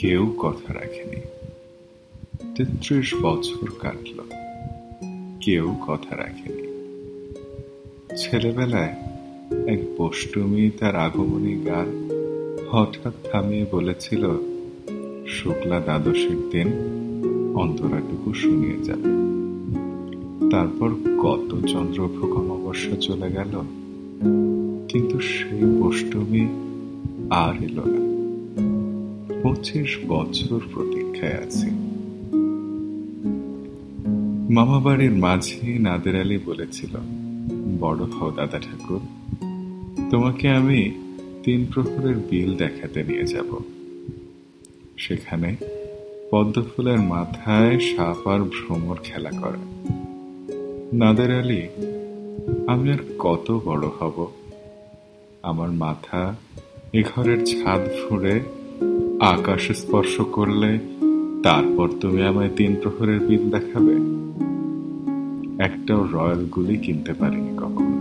কেউ কথা রাখেনি। তেত্রিশ বছর কাটল। কেউ কথা রাখেনি। ছেলেবেলায় এক বষ্টমী তার আগমনী গান হঠাৎ থামিয়ে বলেছিল, শুক্লা দ্বাদশীর দিন অন্তরাটুকু শুনিয়ে যাবে। তারপর কত চন্দ্রভোগ অমাবস্যা চলে গেল, কিন্তু সেই অষ্টমী আর এলো না। পঁচিশ বছর প্রতীক্ষায় আছি। মামা বাড়ির মাঝি নাদের আলী বলেছিল, বড় হও দাদা ঠাকুর, তোমাকে আমি তিন প্রহরের বিল দেখাতে নিয়ে যাব। সেখানে পদ্মফুলের মাথায় সাপ আর ভ্রমর খেলা করে। নাদের আলী, আমি আর কত বড় হব? আমার মাথা এ ঘরের ছাদ ফুঁড়ে আকাশ স্পর্শ করলে তারপর তুমি আমায় তিন প্রহরের বিল দেখাবে। একটাও রয়্যাল গুলি কিনতে পারিনি কখনো।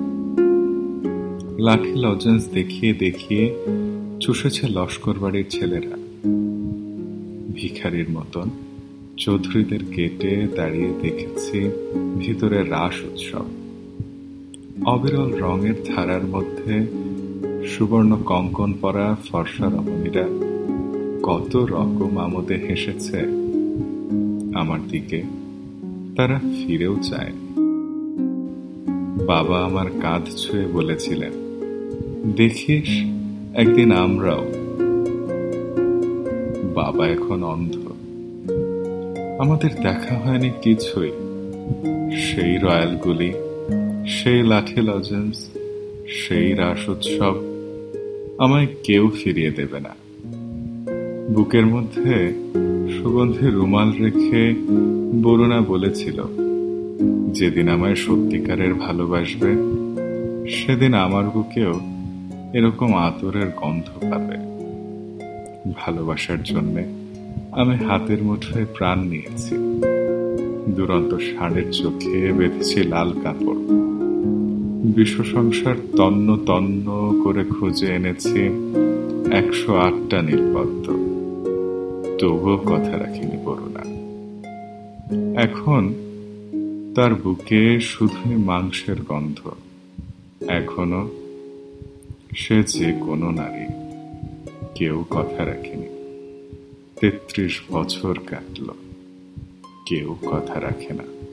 লাঠি লজেন্স দেখিয়ে দেখিয়ে চুষেছে লস্কর বাড়ির ছেলেরা। ভিখারির মতন চৌধুরীদের গেটে দাঁড়িয়ে দেখেছি ভিতরে রাস উৎসব। অবিরল রঙের ধারার মধ্যে সুবর্ণ কঙ্কন পরা ফর্সা রমণীরা কত রকম আমোদে হেসেছে আমার দিকে। তারা ফিরেও চায় বাবা আমার কাঁধ ছুঁয়ে বলেছিলেন, দেখিস, একদিন আমরাও। বাবা এখন অন্ধ। আমাদের দেখা হয়নি কিছুই। সেই রয়্যালগুলি সেই লাঠি লজেন্স, সেই রাস উৎসব আমায় কেউ ফিরিয়ে দেবে না। বুকের মধ্যে সুগন্ধি রুমাল রেখে বরুণা বলেছিল, যেদিন আমায় সত্যিকারের ভালোবাসবে, সেদিন আমার বুকেও এরকম আতরের গন্ধ পাবে। ভালোবাসার জন্যে আমি হাতের মুঠোয় প্রাণ নিয়েছি। দুরন্ত ষাঁড়ের চোখে বেঁধেছি লাল কাপড়। বিশ্ব সংসার তন্ন তন্ন করে খুঁজে এনেছি একশো আটটা নীলপদ্ম তবুও কথা রাখিনি বরুণা। এখন তার বুকে শুধুই মাংসের গন্ধ। এখনও সে যে কোনো নারী, কেউ কথা রাখেনি। তেত্রিশ বছর কাটল, কেউ কথা রাখে না।